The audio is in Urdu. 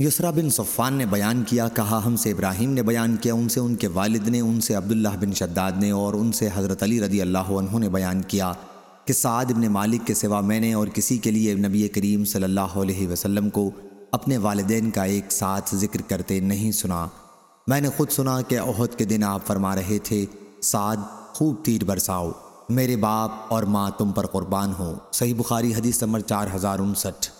یسرا بن صفان نے بیان کیا، کہا، ہم سے ابراہیم نے بیان کیا، ان سے ان کے والد نے، ان سے عبداللہ بن شداد نے، اور ان سے حضرت علی رضی اللہ عنہ نے بیان کیا کہ سعد ابن مالک کے سوا میں نے اور کسی کے لیے نبی کریم صلی اللہ علیہ وسلم کو اپنے والدین کا ایک ساتھ ذکر کرتے نہیں سنا۔ میں نے خود سنا کہ عہد کے دن آپ فرما رہے تھے، سعد، خوب تیر برساؤ، میرے باپ اور ماں تم پر قربان ہو صحیح بخاری حدیث نمبر چار ہزار انسٹھ۔